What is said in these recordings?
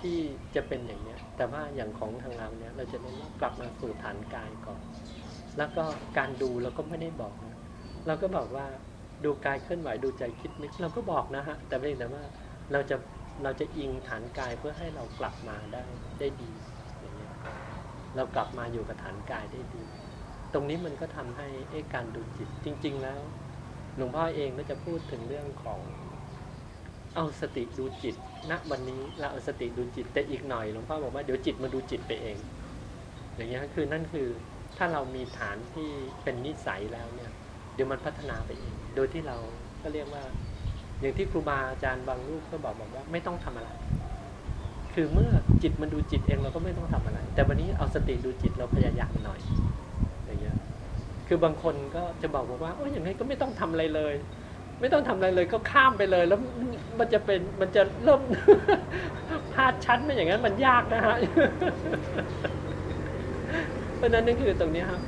ที่จะเป็นอย่างเนี้ย แต่ว่าอย่างของทางเราเนี้ยเราจะเน้นกลับมาสู่ฐานกายก่อน แล้วก็การดูเราก็ไม่ได้บอกนะเราก็บอกว่าดูกายเคลื่อนไหวดูใจคิดนึกเราก็บอกนะฮะแต่เพียงแต่ว่าเราจะเราจะอิงฐานกายเพื่อให้เรากลับมาได้ได้ดีอย่างเงี้ยเรากลับมาอยู่กับฐานกายได้ดี ตรงนี้มันก็ทำให้เอการดูจิตจริง ๆ แล้วหลวงพ่อเองก็จะพูดถึงเรื่องของเอาสติดูจิต ณวันนี้เราเอาสติดูจิตแต่อีกหน่อยหลวงพ่อบอกว่าเดี๋ยวจิตมาดูจิตไปเอง อย่างเงี้ยคือนั่นคือถ้าเรามีฐานที่เป็นนิสัยแล้วเนี่ย เดี๋ยวมันพัฒนาไปเอง โดยที่เราก็เรียกว่า อย่างที่ครูบาอาจารย์บางรูปก็บอกบอกว่าไม่ต้องทำอะไร คือเมื่อจิตมันดูจิตเองเราก็ไม่ต้องทำอะไร แต่วันนี้เอาสติดูจิตเราพยายามหน่อย อย่างเงี้ยคือบางคนก็จะบอกบอกว่าโอ้ยอย่างนี้ก็ไม่ต้องทำอะไรเลย ไม่ต้องทำอะไรเลยก็ข้ามไปเลย แล้วมันจะเป็นมันจะเริ่มพลาดชั้นไม่อย่างนั้นมันยากนะฮะเพราะนั้นนั่นคือตรงนี้ครับ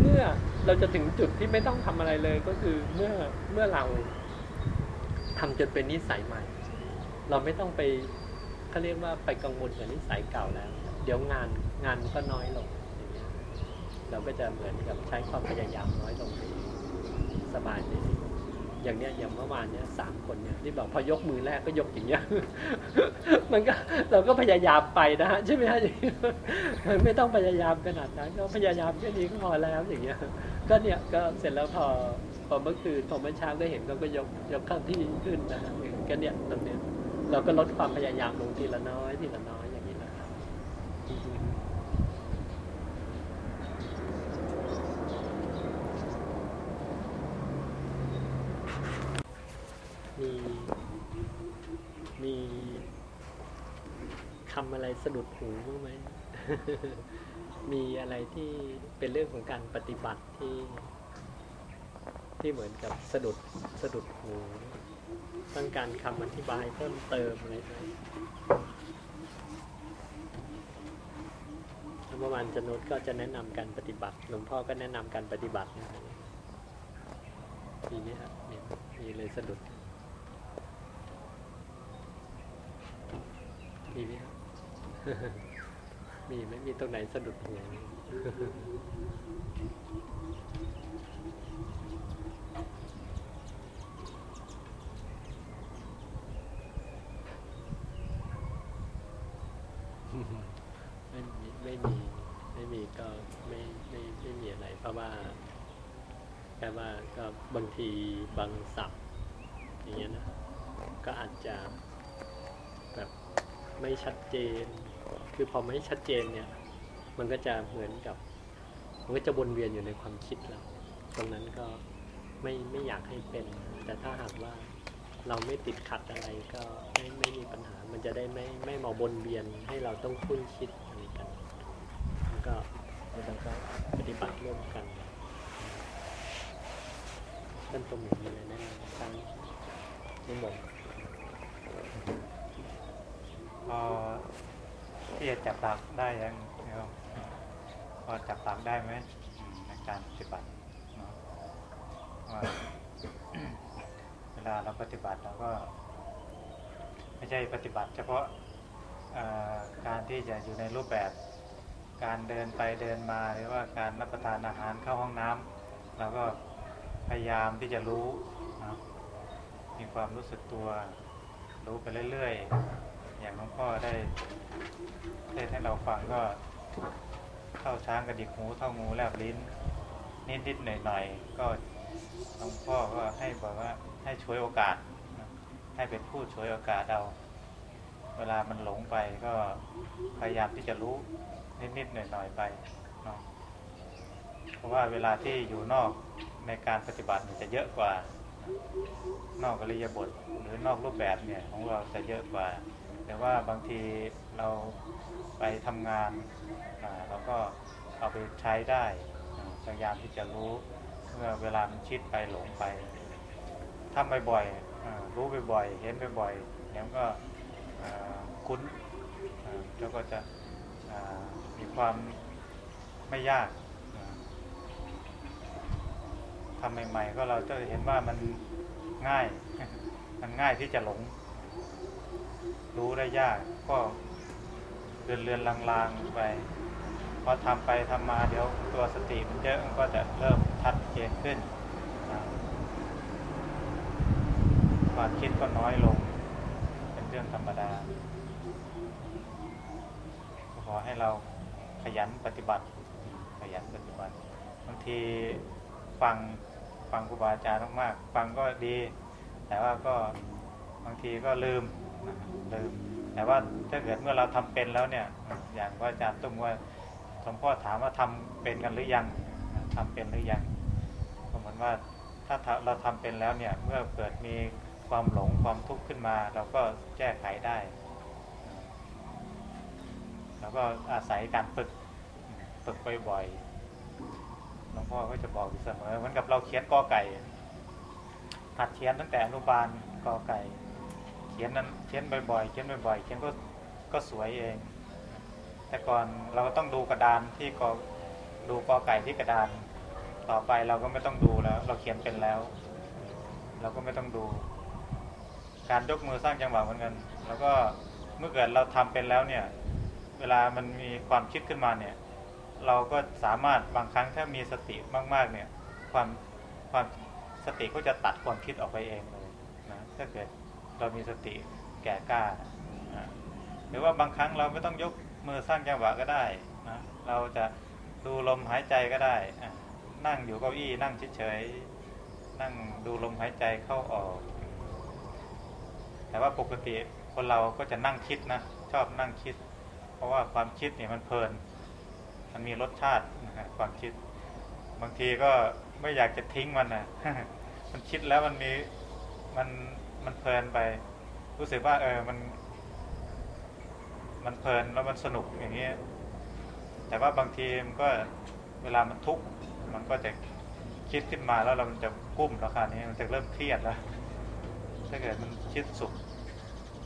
เมื่อเราจะถึงจุดที่ไม่ต้องทำอะไรเลยก็คือเมื่อเมื่อเราทำจนเป็นนิสัยใหม่ เราไม่ต้องไปเขาเรียกว่าไปกังวลกับนิสัยเก่าแล้ว เดี๋ยวงานงานก็น้อยลงอย่างเงี้ยเราก็จะเหมือนกับใช้ความพยายามน้อยลงสบายไปเอง อย่างเนี้ยอย่างเมื่อวานเนี้ยสามคนเนี่ยที่บอกพอยกมือแรกก็ยกอย่างเงี้ยมันก็เราก็พยายามไปนะฮะใช่ไหมฮะอย่างเงี้ยมันไม่ต้องพยายามขนาดนั้นก็พยายามแค่นี้ก็พอแล้วอย่างเงี้ย ก็เนี่ยก็เสร็จแล้วพอพอเมื่อคืนพอเมื่อเช้าก็เห็นเขาก็ยกยกข้างที่ขึ้นนะฮะก็เนี่ยตรงเนี้ยเราก็ลดความพยายามลงทีละน้อยทีละน้อยอย่างนี้นะครับมีมี คำอะไรสะดุดหูบ้างไหม มีอะไรที่เป็นเรื่องของการปฏิบัติที่ ที่เหมือนกับสะดุดสะดุดหูต้องการคำอธิบายเพิ่มเติมอะไรไหมเมื่อวานจนุชก็จะแนะนำการปฏิบัติ หลวงพ่อก็แนะนำการปฏิบัตินะครับมีไหมครับมีมีเลยสะดุดมีไหมครับ มีไหมมีตรงไหนสะดุดหูไม่มีไม่มีไม่มีก็ไม่ไม่ไม่มีอะไร เพราะว่าแค่ว่าก็บางทีบางศัพท์อย่างเงี้ยนะ ก็อาจจะแบบไม่ชัดเจน คือพอไม่ชัดเจนเนี่ย มันก็จะเหมือนกับมันก็จะวนเวียนอยู่ในความคิดเรา ตรงนั้นก็ไม่ไม่อยากให้เป็น แต่ถ้าหากว่าเราไม่ติดขัดอะไรก็ไม่ไม่มีปัญหา มันจะได้ไม่ไม่มาวนเวียนให้เราต้องคุ้นคิดอะไรกันแล้วก็แล้วก็ปฏิบัติร่วมกันท่านตรงนี้เลยนะครั้งนิมนต์ ที่จะจับหลักได้ยังพอจับหลักได้ไหมในการปฏิบัติเนาะว่าเวลาเราปฏิบัติเราก็ ไม่ใช่ปฏิบัติ เฉพาะการที่จะอยู่ในรูปแบบ การเดินไปเดินมาหรือว่าการรับประทานอาหารเข้าห้องน้ำเราก็พยายามที่จะรู้นะมีความรู้สึกตัว รู้ไปเรื่อยๆ อย่างหลวงพ่อได้เทศให้เราฟังก็เข้าช้างกระดิกหูเท่างูแลบลิ้น นิดๆหน่อยๆก็หลวงพ่อก็ให้บอกว่าให้ช่วยโอกาส ให้เป็นผู้ช่วยโอกาสเราเวลามันหลงไปก็พยายามที่จะรู้นิดๆหน่อยๆไปเนาะเพราะว่าเวลาที่อยู่นอกในการปฏิบัติเนี่ยจะเยอะกว่า นอกอริยบทหรือนอกรูปแบบเนี่ยของเราจะเยอะกว่า แต่ว่าบางทีเราไปทำงานเราก็เอาไปใช้ได้พยายามที่จะรู้เมื่อเวลามันชิดไปหลงไปทำบ่อยๆรู้บ่อยๆเห็นบ่อยๆเดี๋ยก็คุ้นแล้วก็จะมีความไม่ยากอ่าทำใหม่ๆก็เราจะเห็นว่ามันง่าย มันง่ายที่จะหลง รู้ได้ยากก็เรือนเรือนลางๆไปพอทำไปทำมาเดี๋ยวตัวสติมันเยอะก็จะเริ่มชัดเจนขึ้นความคิดก็น้อยลง เป็นเรื่องธรรมดาขอให้เราขยันปฏิบัติ ขยันปฏิบัติบางทีฟังฟังครูบาอาจารย์มากๆฟังก็ดี แต่ว่าก็บางทีก็ลืม นะลืมแต่ว่าถ้าเกิดเมื่อเราทำเป็นแล้วเนี่ย อย่างว่าอาจารย์ตุ้มว่าหลวงพ่อถามว่าทำเป็นกันหรือยังทำเป็นหรือยังก็เหมือนว่าถ้าเราทำเป็นแล้วเนี่ย เมื่อเกิดมีความหลงความทุกข์ขึ้นมา เราก็แก้ไขได้แล้วก็อาศัยการฝึกฝึกบ่อยๆหลวงพ่อก็จะบอกอยู่เสมอเหมือนกับเราเขียนกอไก่หัดเขียนตั้งแต่อนุบาลกอไก่ เขียนนั้นเขียนบ่อยๆ เขียนบ่อยๆ เขียนก็ก็สวยเอง แต่ก่อนเราก็ต้องดูกระดานที่กอดูกอไก่ที่กระดาน ต่อไปเราก็ไม่ต้องดูแล้ว เราเขียนเป็นแล้ว เราก็ไม่ต้องดู การยกมือสร้างจังหวะเหมือนกัน แล้วก็เมื่อเกิดเราทำเป็นแล้วเนี่ย เวลามันมีความคิดขึ้นมาเนี่ย เราก็สามารถบางครั้งถ้ามีสติมากๆเนี่ย ความความสติก็จะตัดความคิดออกไปเองเลยนะถ้าเกิด เรามีสติแก่กล้านะหรือว่าบางครั้งเราไม่ต้องยกมือสร้างจังหวะก็ได้นะเราจะดูลมหายใจก็ได้นั่งอยู่เก้าอี้นั่งเฉยๆนั่งดูลมหายใจเข้าออก แต่ว่าปกติคนเราก็จะนั่งคิดนะชอบนั่งคิด เพราะว่าความคิดเนี่ยมันเพลิน มันมีรสชาตินะความคิด บางทีก็ไม่อยากจะทิ้งมันนะมันคิดแล้วมันมีมัน มันเพลินไป รู้สึกว่าเออมัน มันเพลินแล้วมันสนุกอย่างเงี้ยแต่ว่าบางทีมันก็เวลามันทุกข์มันก็จะคิดขึ้นมาแล้วเรามันจะกุ้มแล้วคานี้มันจะเริ่มเครียดแล้วถ้าเกิดมันคิดสุข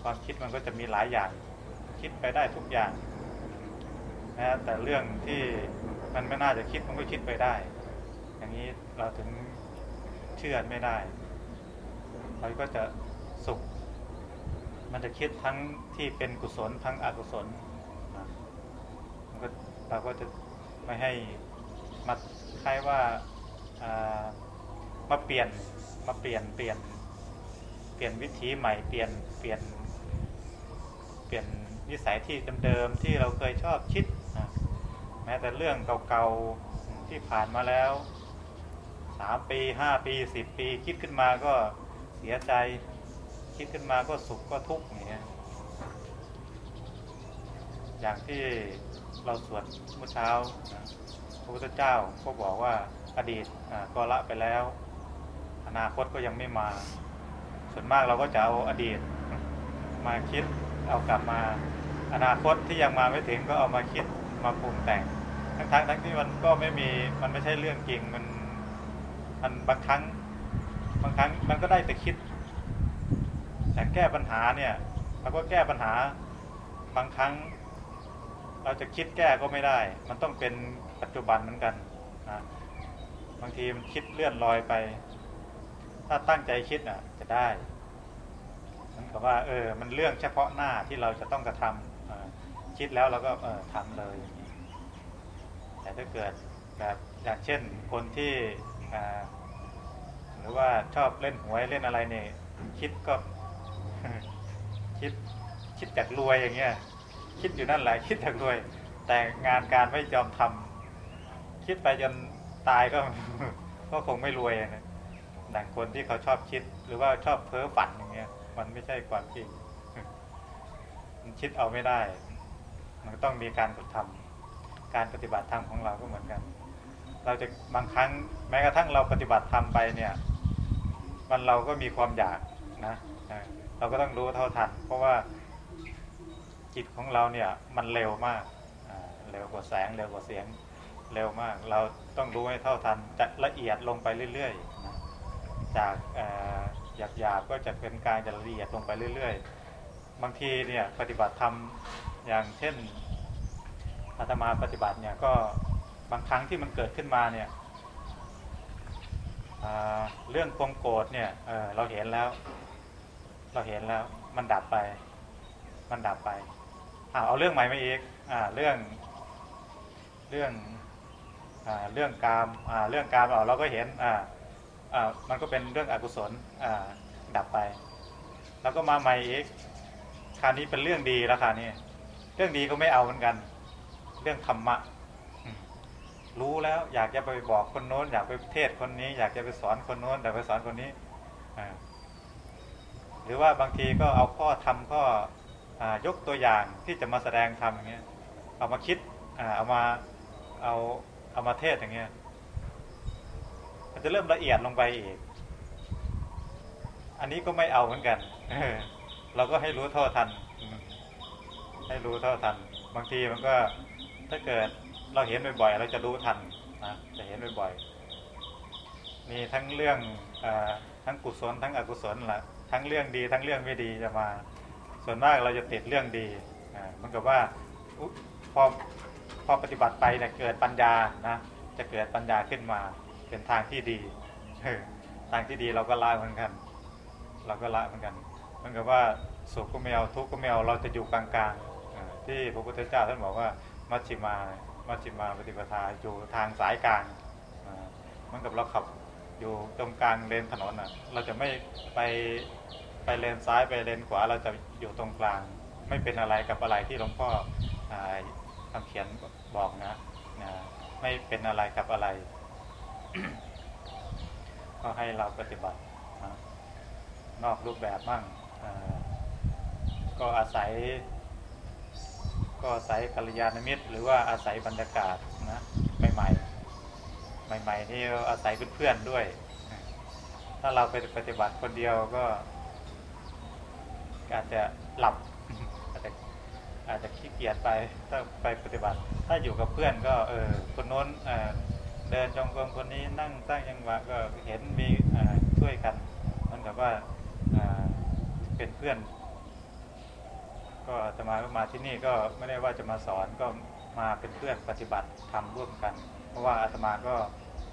ความคิดมันก็จะมีหลายอย่าง คิดไปได้ทุกอย่างนะแต่เรื่องที่มันไม่น่าจะคิดมันก็คิดไปได้ อย่างนี้เราถึงเชื่อไม่ได้ เราก็จะ สุข มันจะคิดทั้งที่เป็นกุศลทั้งอกุศลมันก็เราก็จะไม่ให้มาคล้ายว่ามาเปลี่ยนมาเปลี่ยนเปลี่ยนเปลี่ยนวิถีใหม่เปลี่ยนเปลี่ยนเปลี่ยนนิสัยที่เดิมๆที่เราเคยชอบคิดนะแม้แต่เรื่องเก่าๆที่ผ่านมาแล้วสามปีห้าปีสิบปีคิดขึ้นมาก็เสียใจ คิดขึ้นมาก็สุขก็ทุกข์อย่างเงี้ยอย่างที่เราสวดเมื่อเช้าพระพุทธเจ้าก็บอกว่าอดีตก็ละไปแล้ว อนาคตก็ยังไม่มา ส่วนมากเราก็จะเอาอดีต มาคิดเอากลับมา อนาคตที่ยังมาไม่ถึงก็เอามาคิดมาปรุงแต่ง ทั้งทั้งทั้งที่มันก็ไม่มีมันไม่ใช่เรื่องจริงมันมันบางครั้งบางครั้งมันก็ได้แต่คิด แต่แก้ปัญหาเนี่ยเราก็แก้ปัญหาบางครั้ง เราจะคิดแก้ก็ไม่ได้ มันต้องเป็นปัจจุบันเหมือนกันนะบางทีมันคิดเลื่อนลอยไป ถ้าตั้งใจคิดอะ จะได้มันกับว่า เออ มันเรื่องเฉพาะหน้าที่เราจะต้องกระทำคิดแล้วเราก็เออทำเลย แต่ถ้าเกิดแบบอย่างเช่นคนที่หรือว่าชอบเล่นหวยเล่นอะไรเนี่ยคิดก็ คิดคิดจากรวยอย่างเงี้ย คิดอยู่นั่นแหละ คิดจากรวย แต่งานการไม่ยอมทำคิดไปจนตายก็ก็คงไม่รวยนะดังคนที่เขาชอบคิด หรือว่าชอบเพ้อฝันอย่างเงี้ย มันไม่ใช่ความจริงมันคิดเอาไม่ได้ มันต้องมีการกระทำการปฏิบัติธรรมของเราก็เหมือนกัน เราจะบางครั้งแม้กระทั่งเราปฏิบัติธรรมไปเนี่ย มันเราก็มีความอยาก นะเราก็ต้องรู้เท่าทัน เพราะว่าจิตของเราเนี่ยมันเร็วมากเร็วกว่าแสงเร็วกว่าเสียงเร็วมาก เราต้องรู้ให้เท่าทันจะละเอียดลงไปเรื่อยๆนะจากหยาบหยาบก็จะเป็นการจะละเอียดลงไปเรื่อย ๆ บางทีเนี่ยปฏิบัติธรรมอย่างเช่นอาตมาปฏิบัติเนี่ยก็บางครั้งที่มันเกิดขึ้นมาเนี่ยเรื่องความโกรธเนี่ยเเราเห็นแล้ว เราเห็นแล้ว มันดับไป มันดับไปอ่าเอาเรื่องใหม่มาอีกอ่าเรื่อง เรื่องอ่าเรื่องกามอ่าเรื่องกามเอาเราก็เห็นอ่าอ่ามันก็เป็นเรื่องอกุศลอ่าดับไป แล้วก็มาใหม่อีกคราวนี้เป็นเรื่องดีแล้วคราวนี้เรื่องดีก็ไม่เอาเหมือนกัน เรื่องธรรมะรู้แล้วอยากจะไปบอกคนโน้น อยากไปเทศคนนี้ อยากจะไปสอนคนโน้นอยากไปสอนคนนี้อ่า หรือว่าบางทีก็เอาข้อทำข้ออยกตัวอย่างที่จะมาแสดงธรรมอย่างเงี้ย เอามาคิดอเอามาเอาเอามาเทศอย่างเงี้ย มันจะเริ่มละเอียดลงไปอีก อันนี้ก็ไม่เอาเหมือนกันเราก็ให้รู้เท่าทัน ให้รู้เท่าทัน บางทีมันก็ถ้าเกิดเราเห็นบ่อยๆเราจะรู้ทันนะจะเห็นบ่อยๆมีทั้งเรื่องอทั้งกุศลทั้งอกุศลแหละ ทั้งเรื่องดีทั้งเรื่องไม่ดีจะมา ส่วนมากเราจะติดเรื่องดีอ่ามันกับว่าอพอพอปฏิบัติไปเนี่ยเกิดปัญญานะจะเกิดปัญญาขึ้นมา เป็นทางที่ดีเออทางที่ดีเราก็ละเหมือนกัน เราก็ละเหมือนกันมันกับว่าสุขก็ไม่เอาทุกข์ก็ไม่เอาเราจะอยู่กลางๆอ่าที่พระพุทธเจ้าท่านบอกว่ามัชฌิมามัชฌิมาปฏิปทาอยู่ทางสายกลางอ่ามันกับเราขับ อยู่ตรงกลางเลนถนนอะ เราจะไม่ไปไปเลนซ้ายไปเลนขวาเราจะอยู่ตรงกลาง ไม่เป็นอะไรกับอะไรที่หลวงพ่ออ่าคำเขียนบอกนะนะไม่เป็นอะไรกับอะไร ก็ให้เราปฏิบัตินอกรูปแบบมั่งก็อาศัย ก็อาศัยกัลยาณมิตร หรือว่าอาศัยบรรยากาศนะใหม่ๆ ใหม่ๆนี่อาศัยเพื่อนๆด้วย ถ้าเราไปปฏิบัติคนเดียวก็ อาจจะหลับ อาจจะอาจจะขี้เกียจไปถ้าไปปฏิบัติ ถ้าอยู่กับเพื่อนก็ เออคนโน้นเเดินจงกรมคนนี้นั่งสร้างยังหวะก็เห็นมีช่วยกันมันกับว่าอ่าเป็นเพื่อน ก็อาตมาก็มาที่นี่ก็ไม่ได้ว่าจะมาสอนก็มาเป็นเพื่อนปฏิบัติทำร่วมกัน ราะว่าอาตมาก็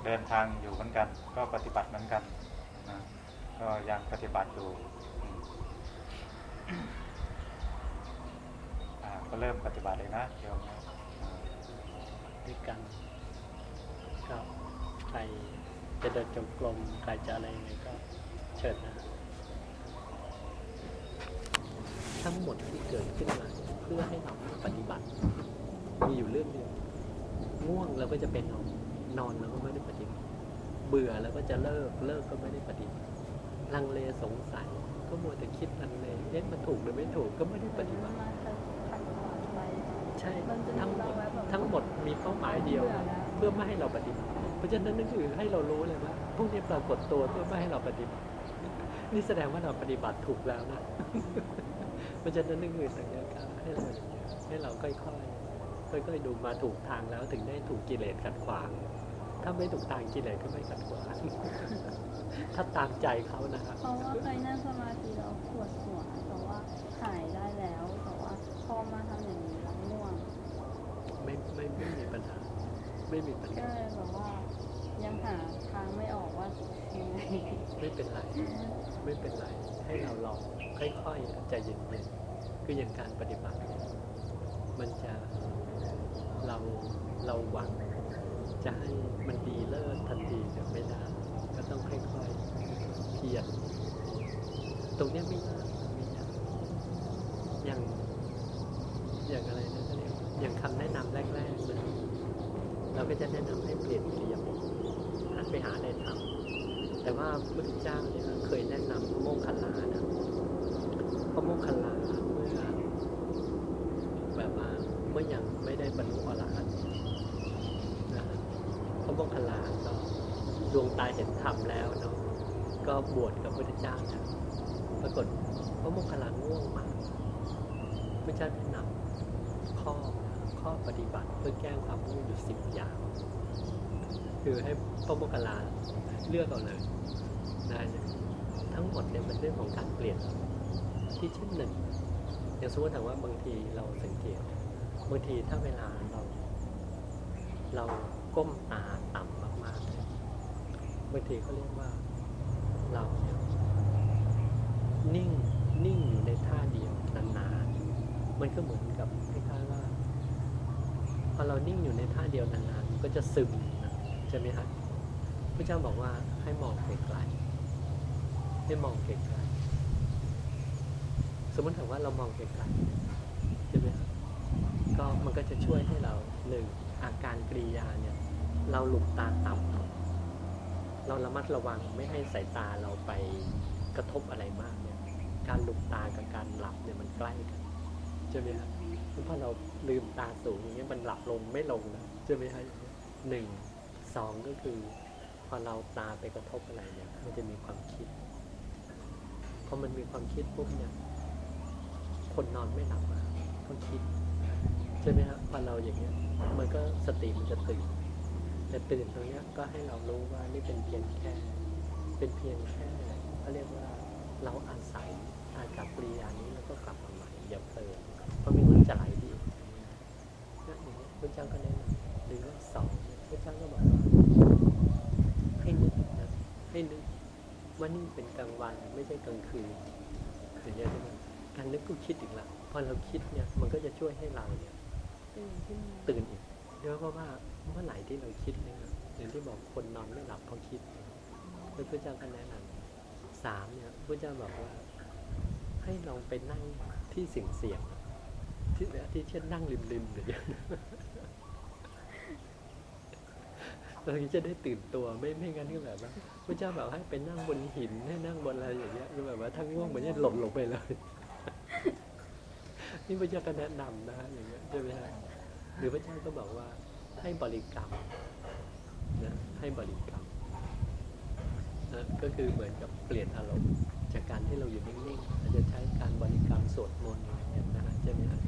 เดินทางอยู่เหมือนกัน ก็ปฏิบัติเหมือนกันนะก็ยังปฏิบัติอยู่อืมอ่าก็เริ่มปฏิบัติเลยนะโยมนะอ่าด้วยกันก็ใครจะเดินจงกรมใครจะอะไรยังไงก็เชิญนะ ทั้งหมดที่เกิดขึ้นมาเพื่อให้เราปฏิบัติ มีอยู่เรื่องเดียว ง่วงเราก็จะเป็นนอนนอนเราก็ไม่ได้ปฏิบัติ เบื่อแล้วก็จะเลิกเลิกก็ไม่ได้ปฏิบัติลังเลสงสัย ก็มัวแต่คิดลังเลเอ๊ะมันถูกหรือไม่ถูกก็ไม่ได้ปฏิบัติใช่ทั้งหมดทั้งหมดมีเป้าหมายเดียว เพื่อไม่ให้เราปฏิบัติ เพราะฉะนั้นนั่นคือให้เรารู้เลยว่าพวกนี้ปรากฏตัวเพื่อไม่ให้เราปฏิบัติ นี่แสดงว่าเราปฏิบัติถูกแล้วนะ เพราะฉะนั้นนั่นคือสัญญาการให้เราอย่างเงี้ยให้เราค่อยๆ ค่อยๆดูมาถูกทางแล้วถึงได้ถูกกิเลสขัดขวาง ถ้าไม่ถูกทางกิเลสก็ไม่ขัดขวาง ถ้าตามใจเขานะครับเพราะว่าเคยนั่งสมาธิแล้วปวดหัวแต่ว่าหายได้แล้วแต่ว่าพอมาทำอย่างนี้แล้วง่วง ไม่ไม่ไม่มีปัญหา ไม่มีปัญก็หาเลยแบบว่ายังหาทางไม่ออกว่ายังไงไม่เป็นไร ไม่เป็นไร ให้เราลองค่อยๆใจเย็นๆคืออย่างการปฏิบัติเนี่ยมันจะ เราเราหวังจะให้มันดีเลิศทันทีเนี่ยไม่ได้ก็ต้องค่อยๆเพียรตรงนี้ไม่ยากไม่ยากอย่างอย่างอะไรนะเขาเรียกอย่างคำแนะนำแรกๆนะเราก็จะแนะนำให้เปลี่ยนอิริยาบหันไปหาอะไรทำแต่ว่าพระพุทธเจ้าเนี่ยเคยแนะนำโมคคัลลานะเพราะโมคคัลลาเมื่อ มื่อยังไม่ได้บรรลุอรหันต์นะพระโมคคัลลาก็ดวงตาเห็นธรรมแล้วเนาะก็บวชกับพระพุทธเจ้านะปรากฏพระโมคคัลลาง่วงมากพระเจ้าแนะนำข้อข้อปฏิบัติเพื่อแก้ความง่วงอยู่สิบอย่าง คือให้พระโมคคัลลาเลือกเอาเลยได้เลยทั้งหมดเนี่ยมันเรื่องของการเปลี่ยนที่เช่นหนึ่งอย่างสมมติถามว่าบางทีเราสังเกต บางทีถ้าเวลาเรา เราก้มตาต่ำมากๆเนี่ยบางทีเขาเรียกว่าเราเนี่ยนิ่งนิ่งอยู่ในท่าเดียวนานๆมันก็เหมือนกับคล้ายๆว่าพอเรานิ่งอยู่ในท่าเดียวนานๆมันก็จะซึมนะใช่ไหมฮะพระเจ้าบอกว่าให้มองไกลๆให้มองไกลๆสมมติถามว่าเรามองไกลๆใช่ไหมครับ ก็มันก็จะช่วยให้เราหนึ่งอาการกริยาเนี่ย เราหลุมตาต่ำเราระมัดระวังไม่ให้สายตาเราไปกระทบอะไรมากเนี่ย การหลุมตากับการหลับเนี่ยมันใกล้กันใช่ไหมครับเพราะเราลืมตาสูงอย่างเงี้ยมันหลับลงไม่ลงนะใช่ไหมครับหนึ่งสองก็คือ พอเราตาไปกระทบอะไรเนี่ย มันจะมีความคิดพอมันมีความคิดปุ๊บเนี่ย คนนอนไม่หลับอะก็คิด ช่ไหมครับพอเราอย่างเงี้ย มันก็สติมันจะตื่น แต่ตื่นตรงเนี้ยก็ให้เรารู้ว่านี่เป็นเพียงแค่ เป็นเพียงแค่เขาเรียกว่าเราอาศัยอากับปริยานี้แล้วก็กลับมาใหม่อย่าเพลินเพราะไมีมันจะไหลดีนั่นองเงี้ยพระเจ้าก็แนะนำหรือว่าสองพระเจ้าก็บอกว่าให้นึกนะให้นึกว่านี่เป็นกลางวันไม่ใช่กลางคืนอย่างเงี้ยใช่ไหมการนึกก็คิดอีกละพอเราคิดเนี่ยมันก็จะช่วยให้เราเนี่ย ตื่นอีกเยอะเพราะว่าเมื่อไหร่ที่เราคิดเนี่ยนะอย่างที่บอกคนนอนไม่หลับเพราะคิดแล้วพระเจ้าก็แนะนำสามเนี่ยพระเจ้าบอกว่า ให้ลองไปนั่งที่เสียงเสียงที่ที่เช่นนั่งริมริมๆอย่างเงี้เราจะได้ตื่นตัวไม่ไม่งั้นก็แบบว่าพระเจ้าบอกให้ไปนั่งบนหินให้นั่งบนอะไรอย่างเงี้ยคือแบบว่าถ้าง่วงเหมือนจะหล่นลงไปเลย นี่พระเจ้าก็แนะนำนะอย่างเงี้ยใช่ไหมฮะหรือพระเจ้าก็บอกว่าให้บริกรรมนะให้บริกรรมนะก็คือเหมือนกับเปลี่ยนอารมณ์จากการที่เราอยู่นิ่งๆอาจจะใช้การบริกรรมสวดมนต์อย่างเงี้ยนะฮะใช่ไหมฮะ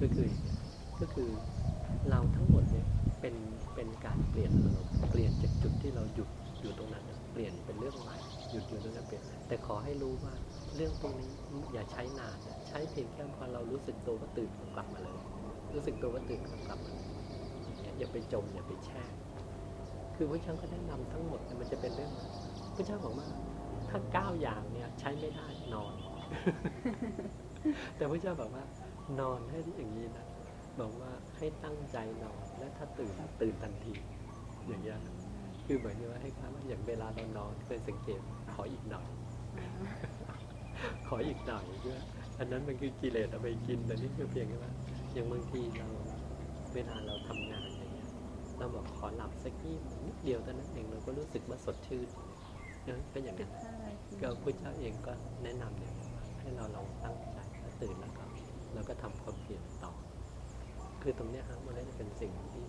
ก็คือก็คือเราทั้งหมดเนี่ยเป็นเป็นการเปลี่ยนอารมณ์เปลี่ยนจากจุดที่เราหยุดอยู่ตรงนั้น เปลี่ยนเป็นเรื่องใหม่ หยุดอยู่ตรงนั้นเปลี่ยนแต่ขอให้รู้ว่า เรื่องตรงนี้อย่าใช้นานใช้เพียงแค่พอเรารู้สึกตัวก็ตื่นกลับมาเลย รู้สึกตัวว่าตื่นกลับมาอย่างเงี้ยอย่าไปจมอย่าไปแช่คือพระเจ้าก็แนะนำทั้งหมดเนี่ยมันจะเป็นเรื่องพระเจ้าบอกว่าถ้าเก้าอย่างเนี่ยใช้ไม่ได้นอน แต่พระเจ้าบอกว่า นอนให้อย่างนี้นะบอกว่าให้ตั้งใจนอนและถ้าตื่นตื่นทันที อย่างเงี้ย คือเหมือนกับว่าให้ครับว่าอย่างเวลาเรานอนเคยสังเกตขออีกหน่อย ขออีกหน่อยเพื่ออันนั้นมันคือกิเลสเอาไปกินแต่นี่คือเพียงแค่ว่าอย่างบางทีเราเวลาเราทำงานอย่างเงี้ยเราบอกขอหลับสักยี่นิดเดียวเท่านั้นเองเราก็รู้สึกว่าสดชื่นเนอะก็อย่างสินั้บนห้านาทีก็พระเจ้าเองก็แนะนำเนี่ยว่าให้เราลองตั้งใจแล้วตื่นแล้วก็แล้วก็ทำความเพียรต่อ คือตรงเนี้ยฮะมันก็จะเป็นสิ่งที่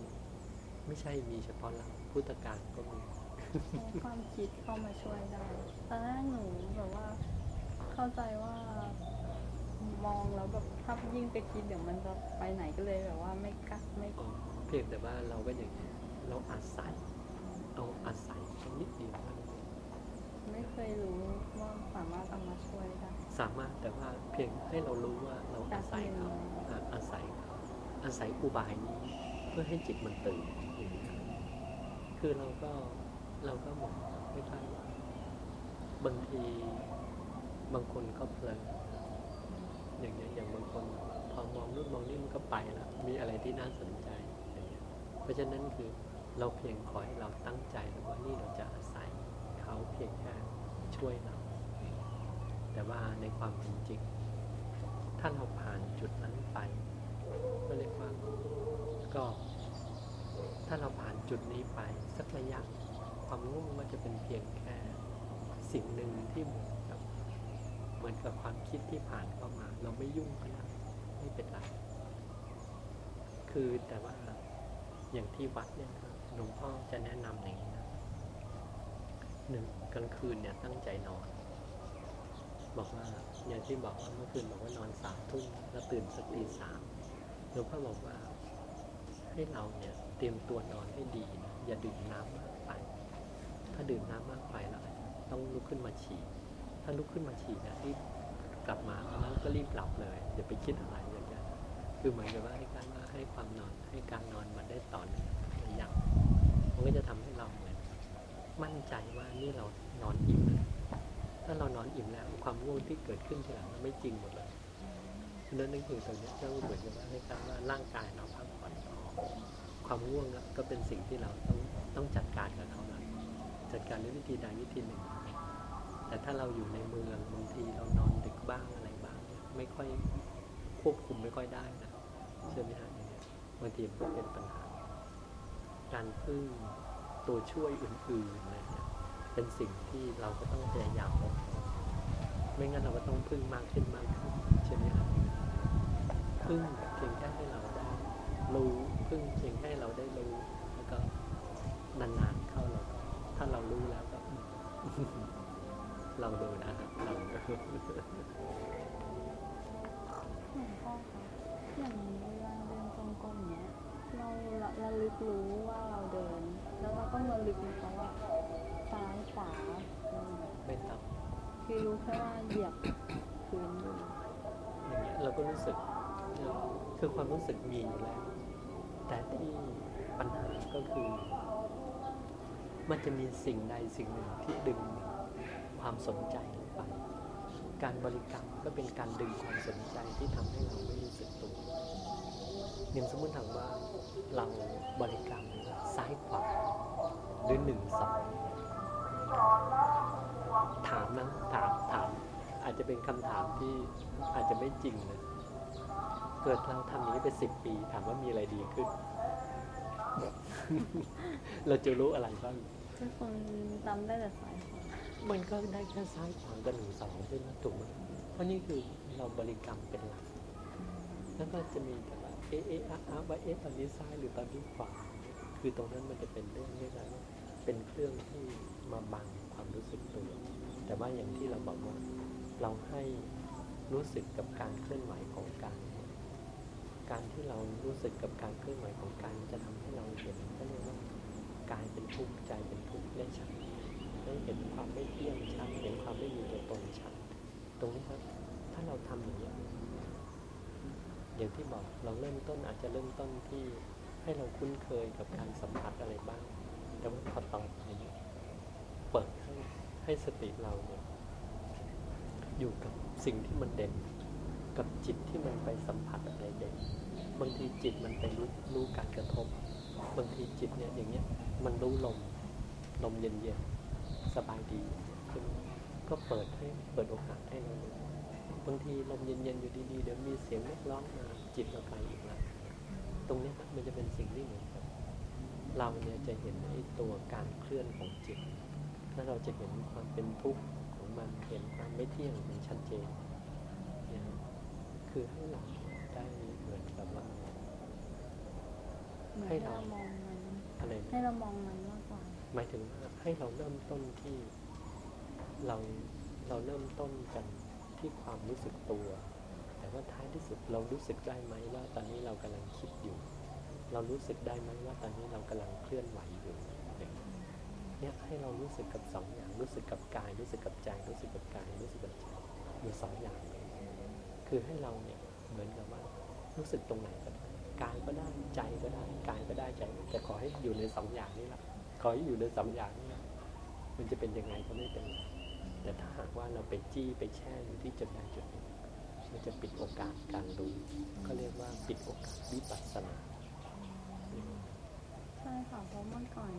ไม่ใช่มีเฉพาะเราพุทธการก็มีใช้ความคิดเข้ามาช่วยได้ตอนแรกหนูแบบว่าเข้าใจว่ามองแล้วแบบถ้ายิ่งไปคิดเดี๋ยวมันจะไปไหนก็เลยแบบว่าไม่กล้าไม่อ๋อเพียงแต่ว่าเราก็อย่างนี้เราอาศัยเอาอาศัยแค่นิดเดียวเท่านั้นเองไม่เคยรู้ว่าสามารถเอามาช่วยได้สามารถแต่ว่าเพียงให้เรารู้ว่าเราอาศัยเขาอะอาศัยเขาอาศัยอุบายนี้เพื่อให้จิตมันตื่นอย่างนี้ครับ คือเราก็เราก็เหมือนไม่ใช่บางทีบางคนก็เพลินอย่างนี้อย่างบางคน พอมองนู่นมองนี่มันก็ไปแล้วมีอะไรที่น่าสนใจอย่างเงี้ยเพราะฉะนั้นคือเราเพียงขอให้เราตั้งใจแล้วว่านี่เราจะอาศัยเขาเพียงแค่ช่วยเราแต่ว่าในความเป็นจริงถ้าเราผ่านจุดนั้นไปก็เรียกว่าก็ จุดนี้ไปสักระยะ ความง่วงมันจะเป็นเพียงแค่สิ่งหนึ่งที่เหมือนกับเหมือนกับความคิดที่ผ่านเข้ามา เราไม่ยุ่งก็ได้ไม่เป็นไร คือแต่ว่าอย่างที่วัดเนี่ยครับหลวงพ่อจะแนะนำอย่างนี้นะหนึ่งกลางคืนเนี่ยตั้งใจนอน บอกว่าอย่างที่บอกว่าเมื่อคืนบอกว่านอนสามทุ่มแล้วตื่นสักตีสามหลวงพ่อบอกว่า ให้เราเนี่ยเตรียมตัวนอนให้ดีนะอย่าดื่มน้ำมากไป ถ้าดื่มน้ำมากไปแล้วต้องลุกขึ้นมาฉี่ ถ้าลุกขึ้นมาฉี่นะรีบกลับมาแล้วก็รีบหลับเลยอย่าไปคิดอะไรอย่างเงี้ยคือเหมือนกับว่าให้การว่าให้ความนอนให้การนอนมันได้ต่อเนื่องระยะมันก็จะทำให้เราเหมือน มั่นใจว่านี่เรานอนอิ่มแล้วถ้าเรานอนอิ่มแล้วความง่วงที่เกิดขึ้นทีหลังมันไม่จริงหมดเลยนั้นนั่นคือตรงนี้ยก็เหมือนกับว่าให้คำว่าร่างกายเราพักผ่อน ความง่วงก็เป็นสิ่งที่เราต้องต้องจัดการกับเขาละจัดการด้วยวิธีใดวิธีหนึ่ง แต่ถ้าเราอยู่ในเมืองบางทีเรานอนดึกบ้างอะไรบ้าง ไม่ค่อยควบคุมไม่ค่อยได้นะเชื่อไหมฮะอย่างเงี้ยบางทีมันก็เป็นปัญหา การพึ่งตัวช่วยอื่นๆอะไรเนี่ยเป็นสิ่งที่เราก็ต้องพยายามไม่งั้นเราก็ต้องพึ่งมากขึ้นมากขึ้นใช่ไหมครับพึ่งเพียงแค่ให้เราได้ รู้พึ่งเพียงแค่ให้เราได้รู้ แล้วก็นานๆเข้าเราก็ถ้าเรารู้แล้วก็เราดูนะครับเราดูหลวงพ่อคะอย่างเวลาเดินจงกรมเนี้ยเราละระลึกรู้ว่าเราเดิน แล้วเราต้องระลึกนะคะว่าซ้ายขวาอืมไม่ต้องคือรู้แค่ว่าเหยียบพื้นอยู่อย่างเงี้ยเราก็รู้สึกเอ่อคือความรู้สึกมีอยู่แล้ว แต่ที่ปัญหาก็คือ มันจะมีสิ่งใดสิ่งหนึ่งที่ดึงความสนใจไป การบริกรรมก็เป็นการดึงความสนใจที่ทำให้เราไม่รู้สึกตัวอย่างสมมติถามว่าเราบริกรรมซ้ายขวาหรือหนึ่งสองถามนะถามถามอาจจะเป็นคำถามที่อาจจะไม่จริงนะ เกิดเราทำอย่างนี้ไปสิบปี ถามว่ามีอะไรดีขึ้น เราจะรู้อะไรบ้างทุกคนจำได้แต่ซ้ายขวามันก็ได้แค่ซ้ายขวากับหนึ่งสองใช่ไหมถูกไหมเพราะนี่คือเราบริกรรมเป็นหลักแล้วก็จะมีแต่ว่าเอ๊ะเอ๊ะอะอะว่าเอ๊ะตอนนี้ซ้ายหรือตอนนี้ขวาคือตรงนั้นมันจะเป็นเรื่องเรียกอะไรว่าเป็นเครื่องที่มาบังความรู้สึกตัว แต่ว่าอย่างที่เราบอกว่าเราให้รู้สึกกับการเคลื่อนไหวของกาย การที่เรารู้สึกกับการเคลื่อนไหวของกายจะทำให้เราเห็นก็เรียกว่ากายเป็นทุกข์ใจเป็นทุกข์ได้ชัดได้เห็นความไม่เที่ยงชัดเห็นความไม่มีตัวตนชัดตรงนี้ครับ ถ้าเราทำอย่างนี้อย่างที่บอกเราเริ่มต้นอาจจะเริ่มต้นที่ให้เราคุ้นเคยกับการสัมผัสอะไรบ้าง แต่ว่าพอต่อไปเนี่ยเปิดให้ให้สติเราเนี่ยอยู่กับสิ่งที่มันเด่น กับจิตที่มันไปสัมผัสอะไรเด่นบางทีจิตมันไปรู้รู้การกระทบ บางทีจิตเนี่ยอย่างเงี้ยมันรู้ลมลมเย็นๆสบายดีขึ้นก็เปิดให้เปิดโอกาสให้เรารู้บางทีลมเย็นๆอยู่ดีๆเดี๋ยวมีเสียงนักร้องมาจิตเราไปอีกแล้วตรงเนี้ยมันจะเป็นสิ่งที่เหมือนกับเราเนี่ยจะเห็นไอ้ตัวการเคลื่อนของจิต แล้วเราจะเห็นความเป็นทุกข์ของมันเห็นความไม่เที่ยงมันชัดเจน คือให้เราได้เหมือนกับว่าเหมือนให้ให้เราเรามองมันอะไรนะให้เรามองมันมากกว่าหมายถึงว่าให้เราเริ่มต้นที่เราเราเริ่มต้นกันที่ความรู้สึกตัว แต่ว่าท้ายที่สุดเรารู้สึกได้ไหมว่าตอนนี้เรากำลังคิดอยู่ เรารู้สึกได้ไหมว่าตอนนี้เรากำลังเคลื่อนไหวอยู่อย่างเงี้ยเนี่ยให้เรารู้สึกกับสองอย่างรู้สึกกับกาย รู้สึกกับใจรู้สึกกับกายรู้สึกกับใจอยู่สองอย่างเลย คือให้เราเนี่ยเหมือนกับว่ารู้สึกตรงไหนก็ได้กายก็ได้ใจก็ได้กายก็ได้ใจก็ได้แต่ขอให้อยู่ในสองอย่างนี้แหละขอให้อยู่ในสามอย่างนี้นะมันจะเป็นยังไงก็ไม่เป็นไรแต่ถ้าหากว่าเราไปจี้ไปแช่อยู่ที่จุดใดจุดหนึ่งมันจะปิดโอกาสการรู้ก็เรียกว่าปิดโอกาสวิปัสสนาอืมใช่ค่ะเพราะเมื่อก่อน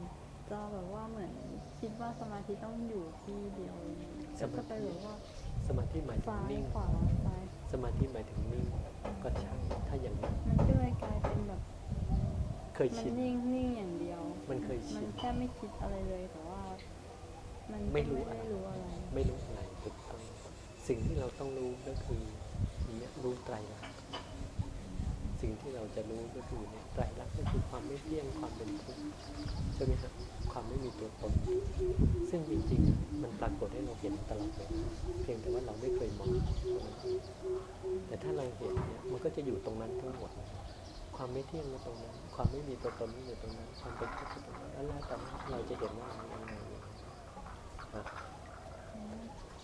จะแบบว่าเหมือนคิดว่าสมาธิต้องอยู่ที่เดียวก็จะไปแบบว่าสมาธิหมายถึงซ้ายนิ่งขวาซ้าย สมาธิหมายถึงนิ่งก็ใช่ถ้าอย่างนั้นมันก็เลยกลายเป็นแบบเคยมันชินนิ่งนิ่งอย่างเดียว มันเคยมัชินนแค่ไม่คิดอะไรเลยแต่ว่า มันก็ไม่รู้ไม่อะไรได้รู้อะไรไม่รู้อะไรถูกต้องสิ่งที่เราต้องรู้ก็คืออย่างเนี้ยรู้ไตรลักษณ์สิ่งที่เราจะรู้ก็คือเนี่ยไตรลักษณ์ก็คือความไม่เที่ยงความเป็นทุกข์ใช่ไหมครับความไม่มีตัวตนซึ่งจริงๆอะมันป รากฏให้เราเห็นตลอดเวลาเพียงแต่ว่าเราไม่เคยมองแต่ถ้าเราเห็นเนี่ยมันก็จะอยู่ตรงนั้นทั้งหมด ความไม่เที่ยงก็ตรงนั้น ความไม่มีตัวตนอยู่ตรงนั้น ความเป็นทุกข์ก็ตรงนั้นแล้วแต่เราจะเห็นว่ามันยังไง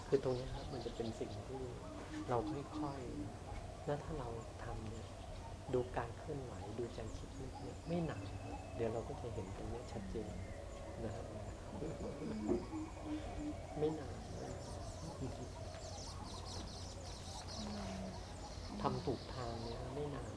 คือตรงนี้ครับมันจะเป็นสิ่งที่เราค่อยๆแล้วถ้าเราทำเนี่ยดูการเคลื่อนไหวดูใจคิดนึกเนี่ยไม่นานครับเดี๋ยวเราก็จะเห็นตรงนี้ชัดเจนนะครับ ไม่นานทำถูกทางเนี่ยไม่นาน